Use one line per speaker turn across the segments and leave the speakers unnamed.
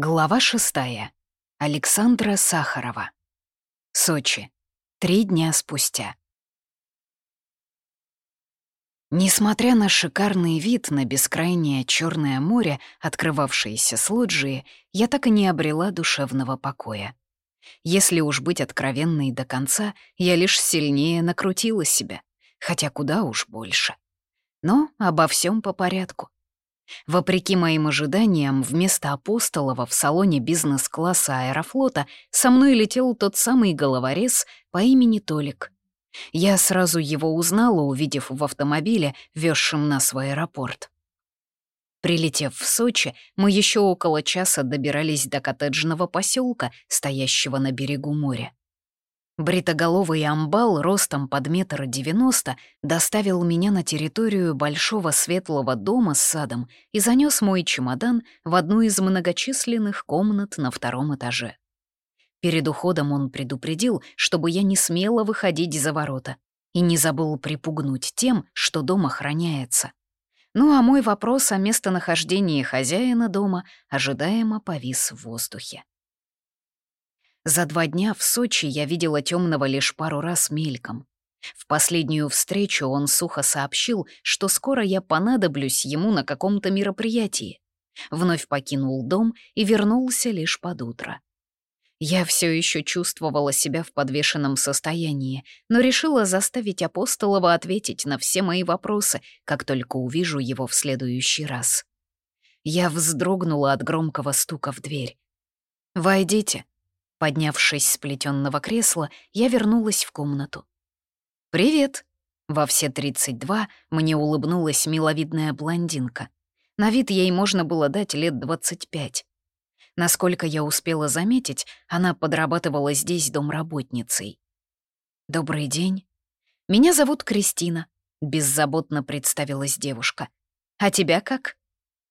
Глава шестая. Александра Сахарова. Сочи. Три дня спустя. Несмотря на шикарный вид на бескрайнее Черное море, открывавшееся с лоджии, я так и не обрела душевного покоя. Если уж быть откровенной до конца, я лишь сильнее накрутила себя, хотя куда уж больше. Но обо всем по порядку. Вопреки моим ожиданиям, вместо Апостолова в салоне бизнес-класса аэрофлота со мной летел тот самый головорез по имени Толик. Я сразу его узнала, увидев в автомобиле, везшем нас в аэропорт. Прилетев в Сочи, мы еще около часа добирались до коттеджного поселка, стоящего на берегу моря. Бритоголовый амбал ростом под метр девяносто доставил меня на территорию большого светлого дома с садом и занес мой чемодан в одну из многочисленных комнат на втором этаже. Перед уходом он предупредил, чтобы я не смела выходить за ворота и не забыл припугнуть тем, что дом охраняется. Ну а мой вопрос о местонахождении хозяина дома ожидаемо повис в воздухе. За два дня в Сочи я видела темного лишь пару раз мельком. В последнюю встречу он сухо сообщил, что скоро я понадоблюсь ему на каком-то мероприятии. Вновь покинул дом и вернулся лишь под утро. Я все еще чувствовала себя в подвешенном состоянии, но решила заставить Апостолова ответить на все мои вопросы, как только увижу его в следующий раз. Я вздрогнула от громкого стука в дверь. «Войдите», Поднявшись с плетённого кресла, я вернулась в комнату. «Привет!» Во все 32 мне улыбнулась миловидная блондинка. На вид ей можно было дать лет 25. Насколько я успела заметить, она подрабатывала здесь домработницей. «Добрый день. Меня зовут Кристина», — беззаботно представилась девушка. «А тебя как?»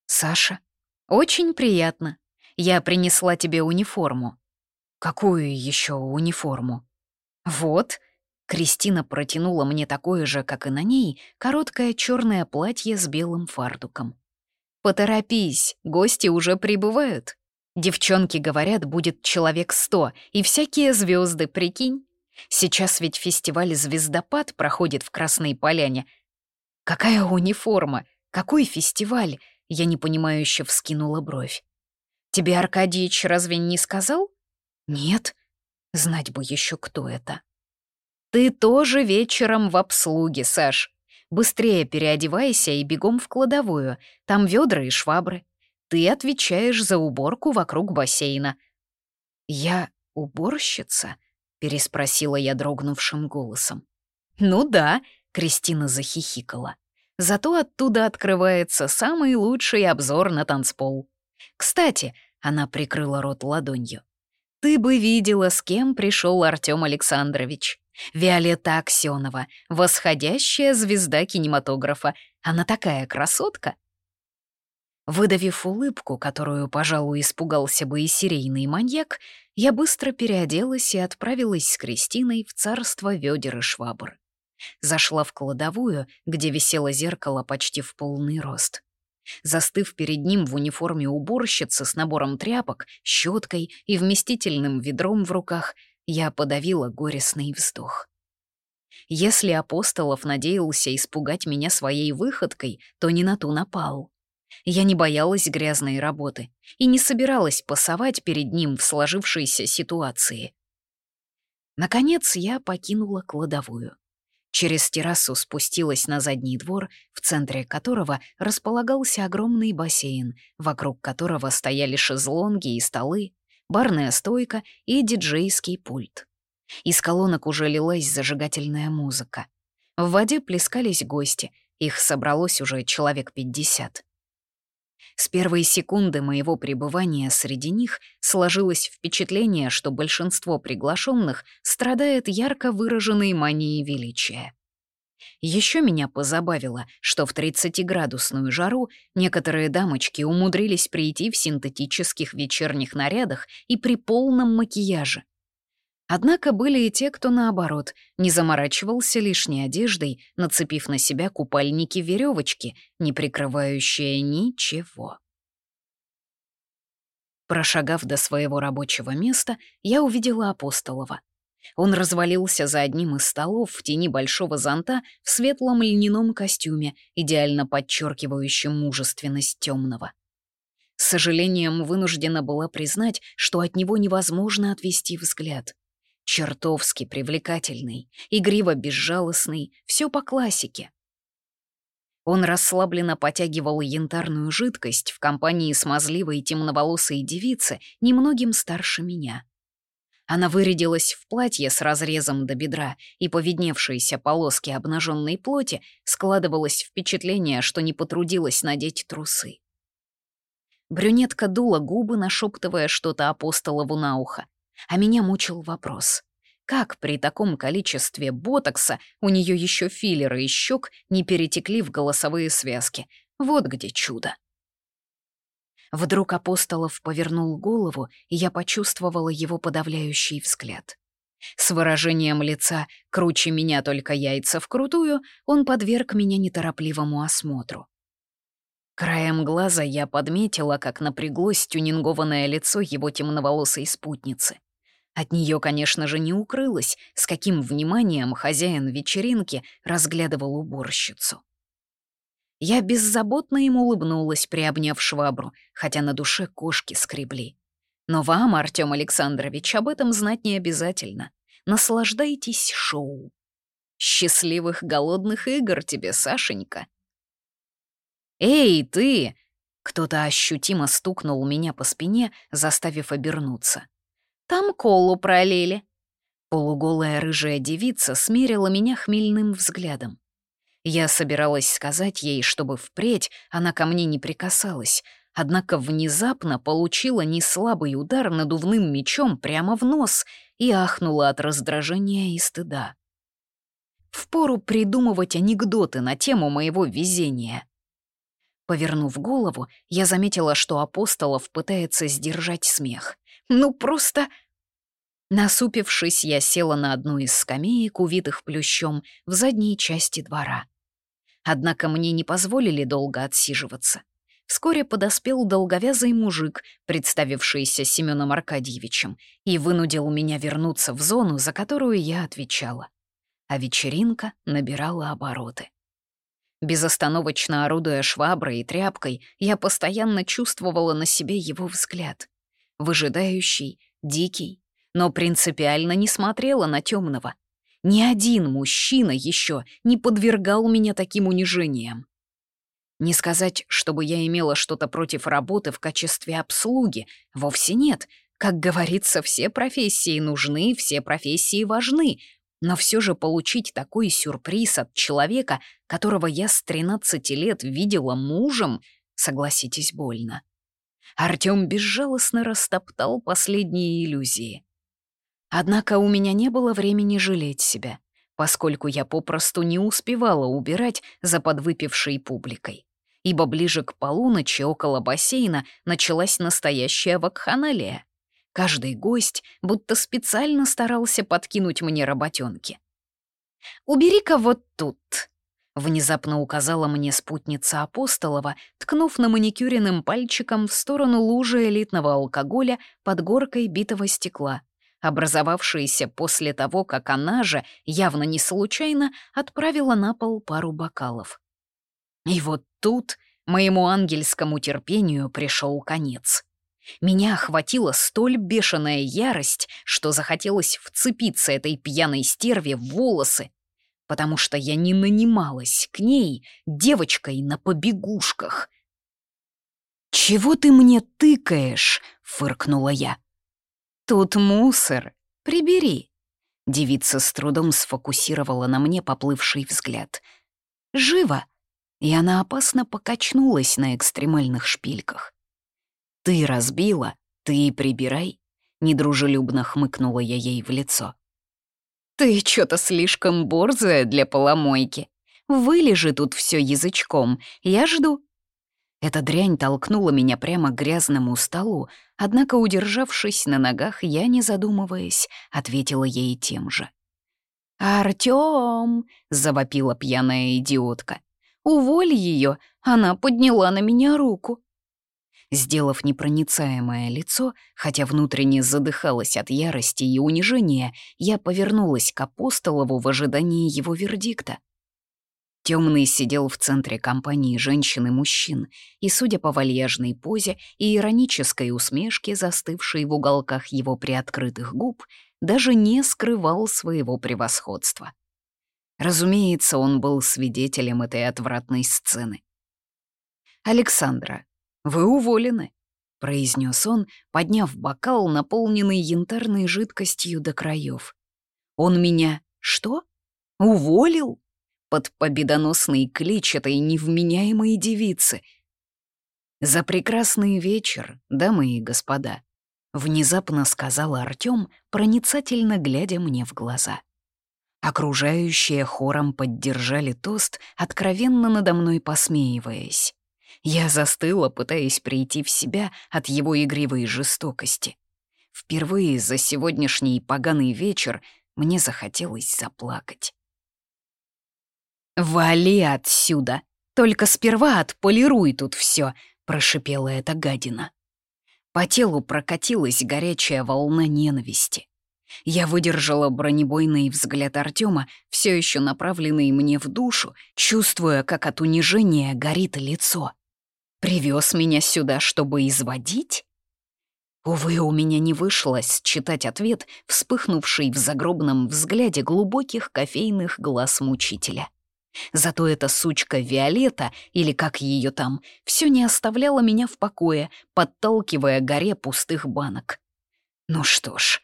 «Саша. Очень приятно. Я принесла тебе униформу. «Какую еще униформу?» «Вот». Кристина протянула мне такое же, как и на ней, короткое черное платье с белым фартуком. «Поторопись, гости уже прибывают. Девчонки говорят, будет человек сто, и всякие звезды, прикинь. Сейчас ведь фестиваль «Звездопад» проходит в Красной Поляне. Какая униформа? Какой фестиваль? Я непонимающе вскинула бровь. Тебе Аркадьич разве не сказал? Нет, знать бы еще кто это. Ты тоже вечером в обслуге, Саш. Быстрее переодевайся и бегом в кладовую. Там ведра и швабры. Ты отвечаешь за уборку вокруг бассейна. Я уборщица? переспросила я дрогнувшим голосом. Ну да, Кристина захихикала. Зато оттуда открывается самый лучший обзор на танцпол. Кстати, она прикрыла рот ладонью. Ты бы видела, с кем пришел Артем Александрович. Виолетта Аксенова, восходящая звезда кинематографа. Она такая красотка. Выдавив улыбку, которую, пожалуй, испугался бы и серийный маньяк, я быстро переоделась и отправилась с Кристиной в царство ведер и швабр. Зашла в кладовую, где висело зеркало почти в полный рост. Застыв перед ним в униформе уборщицы с набором тряпок, щеткой и вместительным ведром в руках, я подавила горестный вздох. Если Апостолов надеялся испугать меня своей выходкой, то не на ту напал. Я не боялась грязной работы и не собиралась пасовать перед ним в сложившейся ситуации. Наконец я покинула кладовую. Через террасу спустилась на задний двор, в центре которого располагался огромный бассейн, вокруг которого стояли шезлонги и столы, барная стойка и диджейский пульт. Из колонок уже лилась зажигательная музыка. В воде плескались гости, их собралось уже человек пятьдесят. С первой секунды моего пребывания среди них сложилось впечатление, что большинство приглашенных страдает ярко выраженной манией величия. Еще меня позабавило, что в 30-градусную жару некоторые дамочки умудрились прийти в синтетических вечерних нарядах и при полном макияже. Однако были и те, кто, наоборот, не заморачивался лишней одеждой, нацепив на себя купальники-веревочки, не прикрывающие ничего. Прошагав до своего рабочего места, я увидела Апостолова. Он развалился за одним из столов в тени большого зонта в светлом льняном костюме, идеально подчеркивающем мужественность темного. С сожалением вынуждена была признать, что от него невозможно отвести взгляд. Чертовски привлекательный, игриво безжалостный, все по классике. Он расслабленно потягивал янтарную жидкость в компании смазливой темноволосой девицы, немногим старше меня. Она вырядилась в платье с разрезом до бедра, и по полоске обнаженной плоти складывалось впечатление, что не потрудилась надеть трусы. Брюнетка дула губы, нашептывая что-то апостолову на ухо, а меня мучил вопрос. Как при таком количестве ботокса у нее еще филлеры и щек не перетекли в голосовые связки? Вот где чудо. Вдруг Апостолов повернул голову, и я почувствовала его подавляющий взгляд. С выражением лица «круче меня только яйца вкрутую» он подверг меня неторопливому осмотру. Краем глаза я подметила, как напряглось тюнингованное лицо его темноволосой спутницы. От нее, конечно же, не укрылось, с каким вниманием хозяин вечеринки разглядывал уборщицу. Я беззаботно им улыбнулась, приобняв швабру, хотя на душе кошки скребли. Но вам, Артём Александрович, об этом знать не обязательно. Наслаждайтесь шоу. Счастливых голодных игр тебе, Сашенька. «Эй, ты!» Кто-то ощутимо стукнул меня по спине, заставив обернуться. Там колу пролили». Полуголая рыжая девица смерила меня хмельным взглядом. Я собиралась сказать ей, чтобы впредь она ко мне не прикасалась, однако внезапно получила неслабый удар надувным мечом прямо в нос и ахнула от раздражения и стыда. Впору придумывать анекдоты на тему моего везения. Повернув голову, я заметила, что Апостолов пытается сдержать смех. Ну просто... Насупившись, я села на одну из скамеек, увитых плющом, в задней части двора. Однако мне не позволили долго отсиживаться. Вскоре подоспел долговязый мужик, представившийся Семеном Аркадьевичем, и вынудил меня вернуться в зону, за которую я отвечала. А вечеринка набирала обороты. Безостановочно орудуя шваброй и тряпкой, я постоянно чувствовала на себе его взгляд выжидающий, дикий, но принципиально не смотрела на темного. Ни один мужчина еще не подвергал меня таким унижениям. Не сказать, чтобы я имела что-то против работы в качестве обслуги, вовсе нет. Как говорится, все профессии нужны, все профессии важны, но все же получить такой сюрприз от человека, которого я с 13 лет видела мужем, согласитесь, больно. Артём безжалостно растоптал последние иллюзии. Однако у меня не было времени жалеть себя, поскольку я попросту не успевала убирать за подвыпившей публикой. Ибо ближе к полуночи около бассейна началась настоящая вакханалия. Каждый гость будто специально старался подкинуть мне работенки. «Убери-ка вот тут», Внезапно указала мне спутница Апостолова, ткнув на маникюренным пальчиком в сторону лужи элитного алкоголя под горкой битого стекла, образовавшейся после того, как она же, явно не случайно, отправила на пол пару бокалов. И вот тут моему ангельскому терпению пришел конец. Меня охватила столь бешеная ярость, что захотелось вцепиться этой пьяной стерве в волосы потому что я не нанималась к ней девочкой на побегушках. «Чего ты мне тыкаешь?» — фыркнула я. «Тут мусор. Прибери». Девица с трудом сфокусировала на мне поплывший взгляд. «Живо!» И она опасно покачнулась на экстремальных шпильках. «Ты разбила, ты и прибирай», — недружелюбно хмыкнула я ей в лицо. «Ты что-то слишком борзая для поломойки. Вылежи тут все язычком, я жду». Эта дрянь толкнула меня прямо к грязному столу, однако, удержавшись на ногах, я, не задумываясь, ответила ей тем же. «Артём!» — завопила пьяная идиотка. «Уволь ее, она подняла на меня руку». Сделав непроницаемое лицо, хотя внутренне задыхалась от ярости и унижения, я повернулась к Апостолову в ожидании его вердикта. Темный сидел в центре компании женщин и мужчин, и, судя по вальяжной позе и иронической усмешке, застывшей в уголках его приоткрытых губ, даже не скрывал своего превосходства. Разумеется, он был свидетелем этой отвратной сцены. «Александра, вы уволены», — произнес он, подняв бокал, наполненный янтарной жидкостью до краев. «Он меня... что? Уволил?» Под победоносный клич этой невменяемой девицы. «За прекрасный вечер, дамы и господа», — внезапно сказал Артём, проницательно глядя мне в глаза. Окружающие хором поддержали тост, откровенно надо мной посмеиваясь. Я застыла, пытаясь прийти в себя от его игривой жестокости. Впервые за сегодняшний поганый вечер мне захотелось заплакать. «Вали отсюда! Только сперва отполируй тут все, прошипела эта гадина. По телу прокатилась горячая волна ненависти. Я выдержала бронебойный взгляд Артема, все еще направленный мне в душу, чувствуя, как от унижения горит лицо. Привез меня сюда, чтобы изводить? Увы, у меня не вышло считать ответ, вспыхнувший в загробном взгляде глубоких кофейных глаз мучителя. Зато эта сучка Виолетта, или как ее там, все не оставляла меня в покое, подталкивая горе пустых банок. Ну что ж,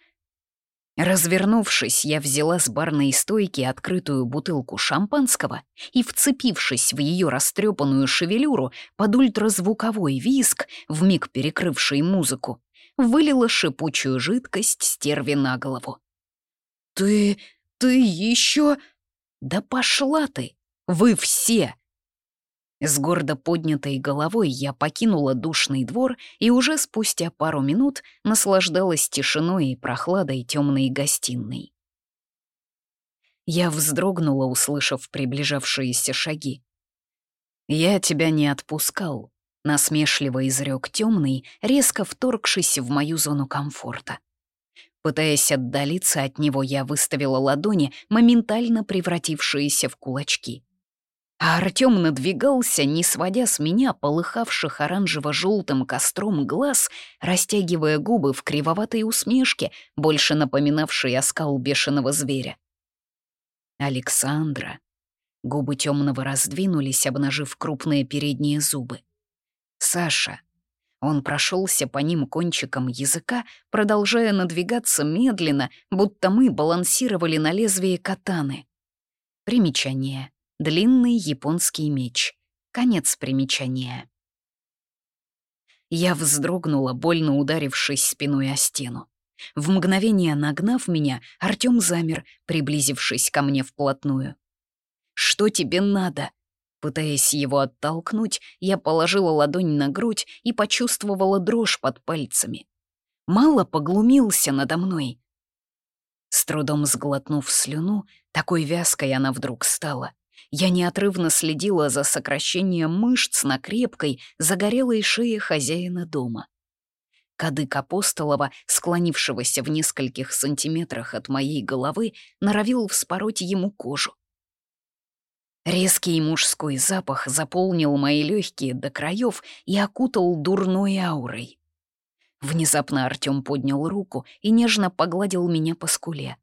Развернувшись, я взяла с барной стойки открытую бутылку шампанского и, вцепившись в ее растрепанную шевелюру под ультразвуковой виск, вмиг перекрывший музыку, вылила шипучую жидкость стерви на голову. «Ты... ты еще...» «Да пошла ты! Вы все!» С гордо поднятой головой я покинула душный двор и уже спустя пару минут наслаждалась тишиной и прохладой темной гостиной. Я вздрогнула, услышав приближавшиеся шаги. «Я тебя не отпускал», — насмешливо изрек темный, резко вторгшись в мою зону комфорта. Пытаясь отдалиться от него, я выставила ладони, моментально превратившиеся в кулачки. А Артём надвигался, не сводя с меня полыхавших оранжево-желтым костром глаз, растягивая губы в кривоватой усмешке, больше напоминавшей оскал бешеного зверя. Александра. Губы темного раздвинулись, обнажив крупные передние зубы. Саша. Он прошелся по ним кончиком языка, продолжая надвигаться медленно, будто мы балансировали на лезвии катаны. Примечание. Длинный японский меч. Конец примечания. Я вздрогнула, больно ударившись спиной о стену. В мгновение нагнав меня, Артём замер, приблизившись ко мне вплотную. «Что тебе надо?» Пытаясь его оттолкнуть, я положила ладонь на грудь и почувствовала дрожь под пальцами. Мало поглумился надо мной. С трудом сглотнув слюну, такой вязкой она вдруг стала. Я неотрывно следила за сокращением мышц на крепкой, загорелой шее хозяина дома. Кадык Апостолова, склонившегося в нескольких сантиметрах от моей головы, норовил вспороть ему кожу. Резкий мужской запах заполнил мои легкие до краев и окутал дурной аурой. Внезапно Артем поднял руку и нежно погладил меня по скуле.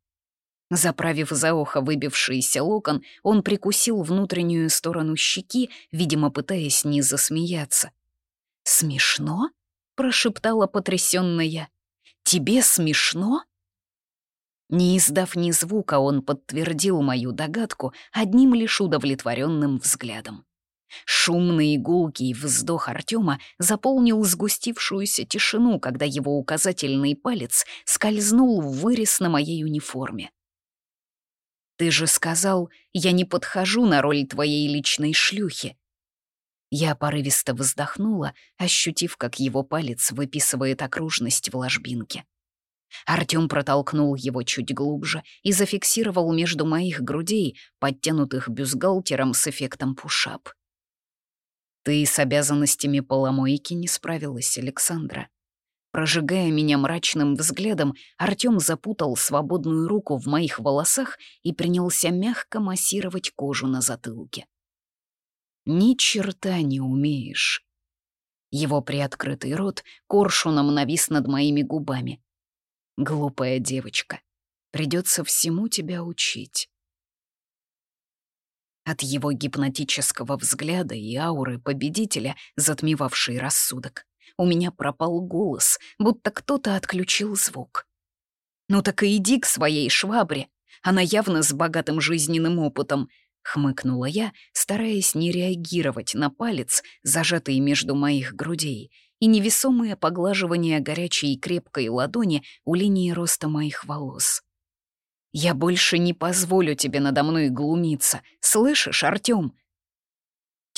Заправив за ухо выбившийся локон, он прикусил внутреннюю сторону щеки, видимо, пытаясь не засмеяться. «Смешно?» — прошептала потрясённая. «Тебе смешно?» Не издав ни звука, он подтвердил мою догадку одним лишь удовлетворенным взглядом. Шумный и вздох Артема заполнил сгустившуюся тишину, когда его указательный палец скользнул в вырез на моей униформе. Ты же сказал, я не подхожу на роль твоей личной шлюхи. Я порывисто вздохнула, ощутив, как его палец выписывает окружность в ложбинке. Артём протолкнул его чуть глубже и зафиксировал между моих грудей, подтянутых бюстгальтером с эффектом пушап. Ты с обязанностями поломойки не справилась, Александра. Прожигая меня мрачным взглядом, Артём запутал свободную руку в моих волосах и принялся мягко массировать кожу на затылке. «Ни черта не умеешь». Его приоткрытый рот коршуном навис над моими губами. «Глупая девочка, придется всему тебя учить». От его гипнотического взгляда и ауры победителя, затмевавшей рассудок, у меня пропал голос, будто кто-то отключил звук. «Ну так и иди к своей швабре. Она явно с богатым жизненным опытом», — хмыкнула я, стараясь не реагировать на палец, зажатый между моих грудей, и невесомое поглаживание горячей и крепкой ладони у линии роста моих волос. «Я больше не позволю тебе надо мной глумиться. Слышишь, Артём?»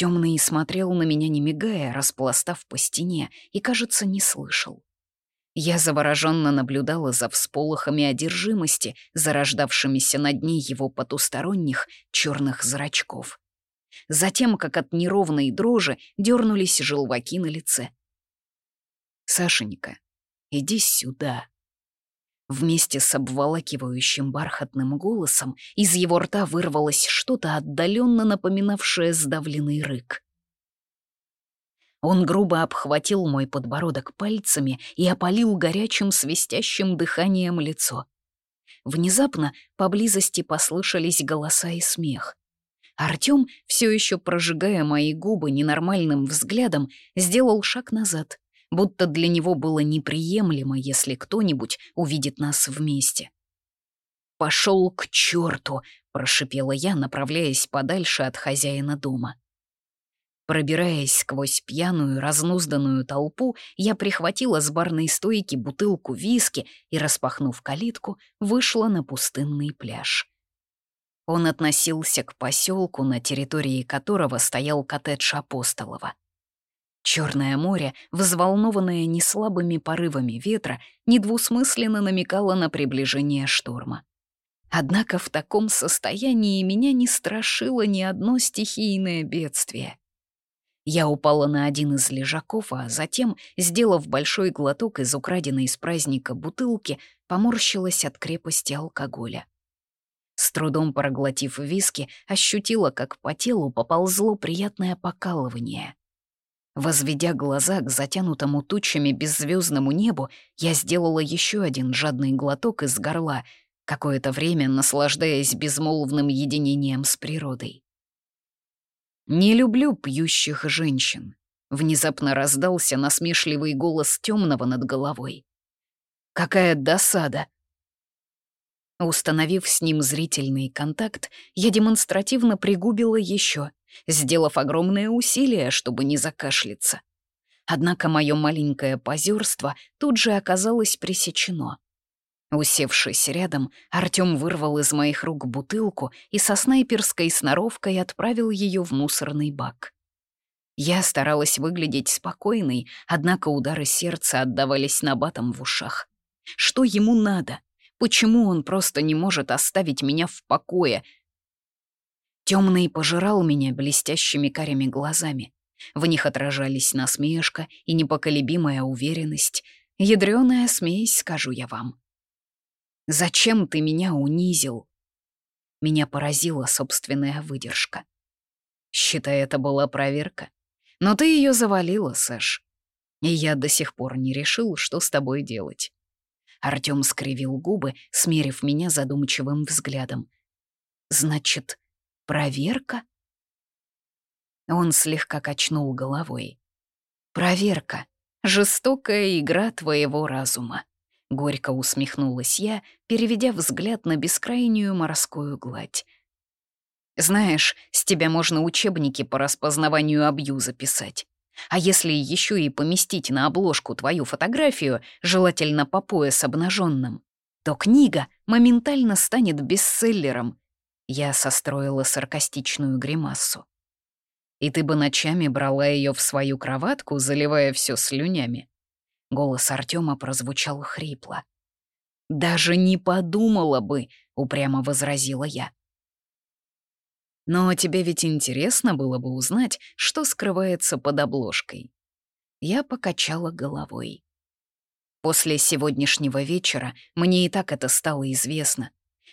Темный смотрел на меня, не мигая, распластав по стене, и, кажется, не слышал. Я завороженно наблюдала за всполохами одержимости, зарождавшимися на дне его потусторонних черных зрачков. Затем, как от неровной дрожи, дернулись желваки на лице. «Сашенька, иди сюда», Вместе с обволакивающим бархатным голосом из его рта вырвалось что-то отдаленно напоминавшее сдавленный рык. Он грубо обхватил мой подбородок пальцами и опалил горячим свистящим дыханием лицо. Внезапно поблизости послышались голоса и смех. Артём, все еще прожигая мои губы ненормальным взглядом, сделал шаг назад, будто для него было неприемлемо, если кто-нибудь увидит нас вместе. «Пошел к черту!» — прошипела я, направляясь подальше от хозяина дома. Пробираясь сквозь пьяную, разнузданную толпу, я прихватила с барной стойки бутылку виски и, распахнув калитку, вышла на пустынный пляж. Он относился к поселку, на территории которого стоял коттедж Апостолова. Черное море, взволнованное неслабыми порывами ветра, недвусмысленно намекало на приближение шторма. Однако в таком состоянии меня не страшило ни одно стихийное бедствие. Я упала на один из лежаков, а затем, сделав большой глоток из украденной из праздника бутылки, поморщилась от крепости алкоголя. С трудом проглотив виски, ощутила, как по телу поползло приятное покалывание. Возведя глаза к затянутому тучами беззвездному небу, я сделала еще один жадный глоток из горла, какое-то время наслаждаясь безмолвным единением с природой. «Не люблю пьющих женщин», — внезапно раздался насмешливый голос темного над головой. «Какая досада!» Установив с ним зрительный контакт, я демонстративно пригубила еще — сделав огромное усилие, чтобы не закашляться. Однако мое маленькое позерство тут же оказалось пресечено. Усевшись рядом, Артём вырвал из моих рук бутылку и со снайперской сноровкой отправил ее в мусорный бак. Я старалась выглядеть спокойной, однако удары сердца отдавались набатом в ушах. Что ему надо? Почему он просто не может оставить меня в покое, Темный пожирал меня блестящими карими глазами. В них отражались насмешка и непоколебимая уверенность. Ядрёная смесь, скажу я вам. «Зачем ты меня унизил?» Меня поразила собственная выдержка. Считай, это была проверка. Но ты ее завалила, Сэш. И я до сих пор не решил, что с тобой делать. Артём скривил губы, смерив меня задумчивым взглядом. «Значит, Проверка? Он слегка качнул головой. Проверка. Жестокая игра твоего разума. Горько усмехнулась я, переведя взгляд на бескрайнюю морскую гладь. Знаешь, с тебя можно учебники по распознаванию абьюза писать. А если еще и поместить на обложку твою фотографию, желательно по пояс обнаженным, то книга моментально станет бестселлером, я состроила саркастичную гримасу. «И ты бы ночами брала ее в свою кроватку, заливая все слюнями?» Голос Артема прозвучал хрипло. «Даже не подумала бы», — упрямо возразила я. Но тебе ведь интересно было бы узнать, что скрывается под обложкой. Я покачала головой. После сегодняшнего вечера мне и так это стало известно.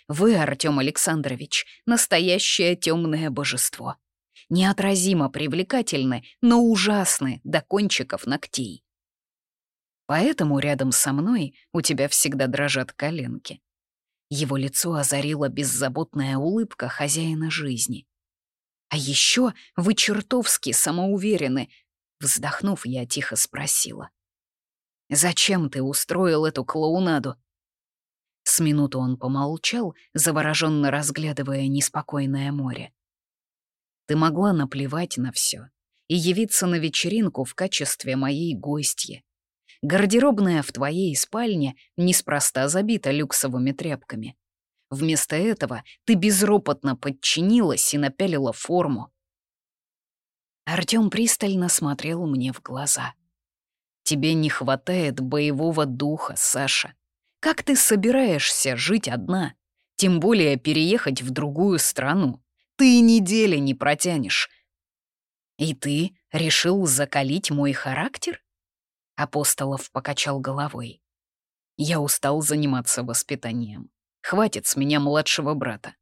Вы, Артём Александрович, настоящее темное божество. Неотразимо привлекательны, но ужасны до кончиков ногтей. Поэтому рядом со мной у тебя всегда дрожат коленки. Его лицо озарила беззаботная улыбка хозяина жизни. «А еще вы чертовски самоуверены», — вздохнув, я тихо спросила. «Зачем ты устроил эту клоунаду?» С минуту он помолчал, завороженно разглядывая неспокойное море. «Ты могла наплевать на все и явиться на вечеринку в качестве моей гостьи. Гардеробная в твоей спальне неспроста забита люксовыми тряпками. Вместо этого ты безропотно подчинилась и напялила форму. Артём пристально смотрел мне в глаза. «Тебе не хватает боевого духа, Саша. Как ты собираешься жить одна? Тем более переехать в другую страну. Ты недели не протянешь. И ты решил закалить мой характер? Апостолов покачал головой. «Я устал заниматься воспитанием. Хватит с меня младшего брата.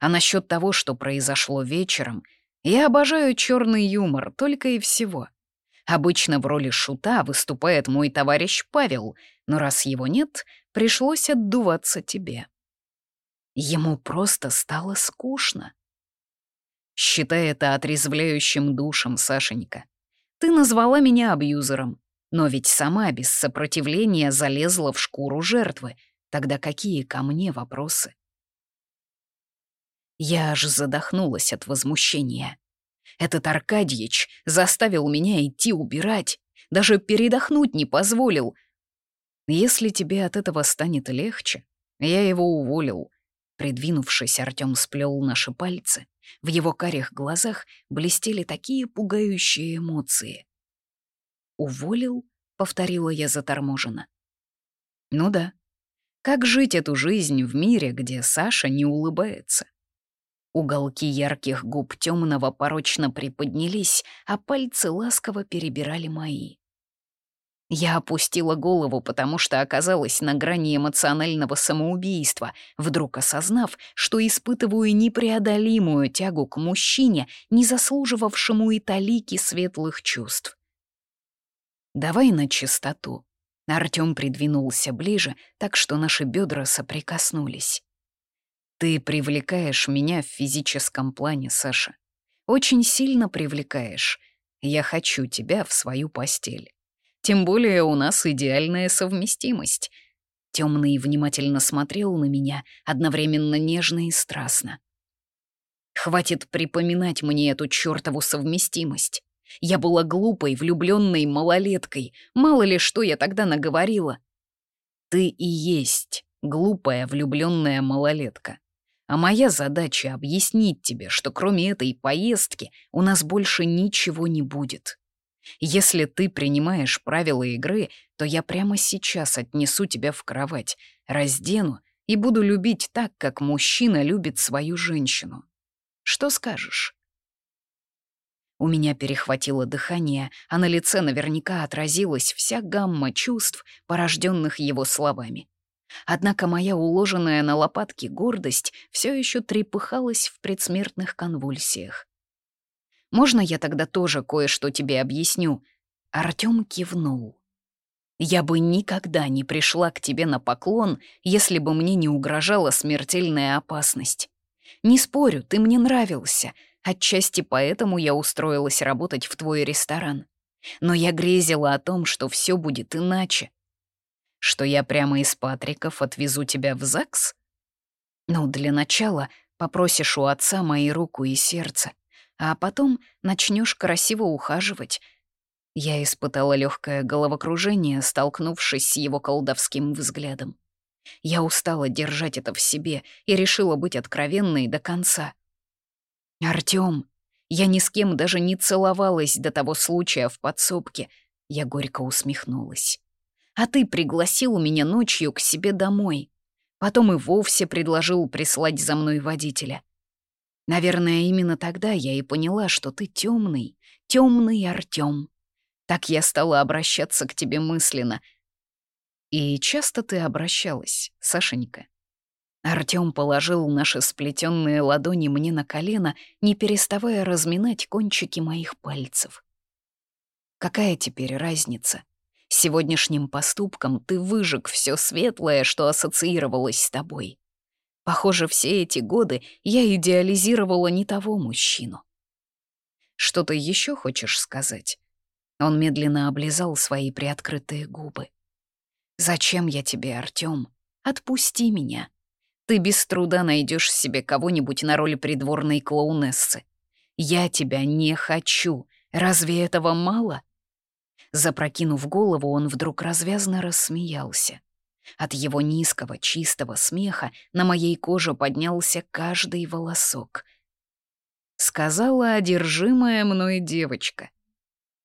А насчет того, что произошло вечером, я обожаю черный юмор, только и всего. Обычно в роли шута выступает мой товарищ Павел, но раз его нет, пришлось отдуваться тебе. Ему просто стало скучно. Считай это отрезвляющим душем, Сашенька. Ты назвала меня абьюзером, но ведь сама без сопротивления залезла в шкуру жертвы. Тогда какие ко мне вопросы? Я аж задохнулась от возмущения. Этот Аркадьич заставил меня идти убирать, даже передохнуть не позволил. Если тебе от этого станет легче, я его уволил. Придвинувшись, Артём сплел наши пальцы. В его карих глазах блестели такие пугающие эмоции. «Уволил?» — повторила я заторможенно. «Ну да. Как жить эту жизнь в мире, где Саша не улыбается?» Уголки ярких губ темного порочно приподнялись, а пальцы ласково перебирали мои. Я опустила голову, потому что оказалась на грани эмоционального самоубийства, вдруг осознав, что испытываю непреодолимую тягу к мужчине, не заслуживавшему и талики светлых чувств. «Давай на чистоту». Артём придвинулся ближе, так что наши бедра соприкоснулись. «Ты привлекаешь меня в физическом плане, Саша. Очень сильно привлекаешь. Я хочу тебя в свою постель. Тем более у нас идеальная совместимость». Темный внимательно смотрел на меня, одновременно нежно и страстно. «Хватит припоминать мне эту чёртову совместимость. Я была глупой, влюбленной малолеткой. Мало ли что я тогда наговорила. Ты и есть глупая, влюбленная малолетка. А моя задача — объяснить тебе, что кроме этой поездки у нас больше ничего не будет. Если ты принимаешь правила игры, то я прямо сейчас отнесу тебя в кровать, раздену и буду любить так, как мужчина любит свою женщину. Что скажешь? У меня перехватило дыхание, а на лице наверняка отразилась вся гамма чувств, порожденных его словами. Однако моя уложенная на лопатки гордость все еще трепыхалась в предсмертных конвульсиях. «Можно я тогда тоже кое-что тебе объясню?» Артём кивнул. «Я бы никогда не пришла к тебе на поклон, если бы мне не угрожала смертельная опасность. Не спорю, ты мне нравился, Отчасти поэтому я устроилась работать в твой ресторан. Но я грезила о том, что все будет иначе. Что я прямо из Патриков отвезу тебя в ЗАГС? Ну, для начала попросишь у отца мои руку и сердце, а потом начнешь красиво ухаживать. Я испытала легкое головокружение, столкнувшись с его колдовским взглядом. Я устала держать это в себе и решила быть откровенной до конца. «Артём, я ни с кем даже не целовалась до того случая в подсобке», — я горько усмехнулась. «А ты пригласил меня ночью к себе домой. Потом и вовсе предложил прислать за мной водителя. Наверное, именно тогда я и поняла, что ты темный, темный Артем. Так я стала обращаться к тебе мысленно. И часто ты обращалась, Сашенька. Артём положил наши сплетенные ладони мне на колено, не переставая разминать кончики моих пальцев. Какая теперь разница? Сегодняшним поступком ты выжег все светлое, что ассоциировалось с тобой. Похоже, все эти годы я идеализировала не того мужчину. Что ты еще хочешь сказать? Он медленно облизал свои приоткрытые губы. «Зачем я тебе, Артём? Отпусти меня. Ты без труда найдешь себе кого-нибудь на роли придворной клоунессы. Я тебя не хочу. Разве этого мало? Запрокинув голову, он вдруг развязно рассмеялся. От его низкого, чистого смеха на моей коже поднялся каждый волосок. Сказала одержимая мной девочка.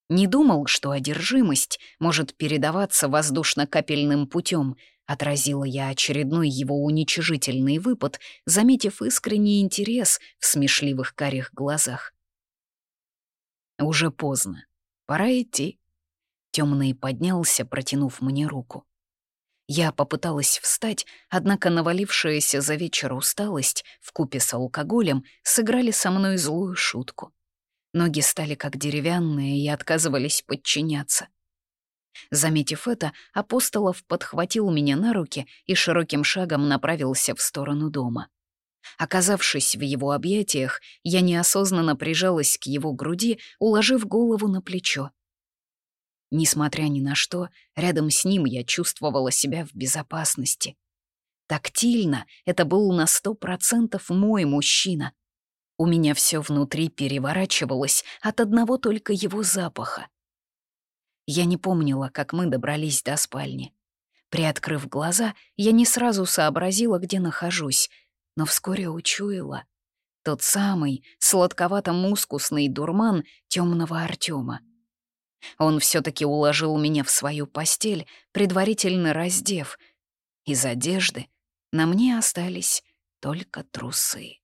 Не думал, что одержимость может передаваться воздушно-капельным путем, Отразила я очередной его уничижительный выпад, заметив искренний интерес в смешливых карих глазах. Уже поздно. Пора идти. Темный поднялся, протянув мне руку. Я попыталась встать, однако навалившаяся за вечер усталость вкупе с алкоголем сыграли со мной злую шутку. Ноги стали как деревянные и отказывались подчиняться. Заметив это, Апостолов подхватил меня на руки и широким шагом направился в сторону дома. Оказавшись в его объятиях, я неосознанно прижалась к его груди, уложив голову на плечо. Несмотря ни на что, рядом с ним я чувствовала себя в безопасности. Тактильно это был на сто процентов мой мужчина. У меня все внутри переворачивалось от одного только его запаха. Я не помнила, как мы добрались до спальни. Приоткрыв глаза, я не сразу сообразила, где нахожусь, но вскоре учуяла. Тот самый сладковато-мускусный дурман темного Артема. Он все таки уложил меня в свою постель, предварительно раздев. Из одежды на мне остались только трусы.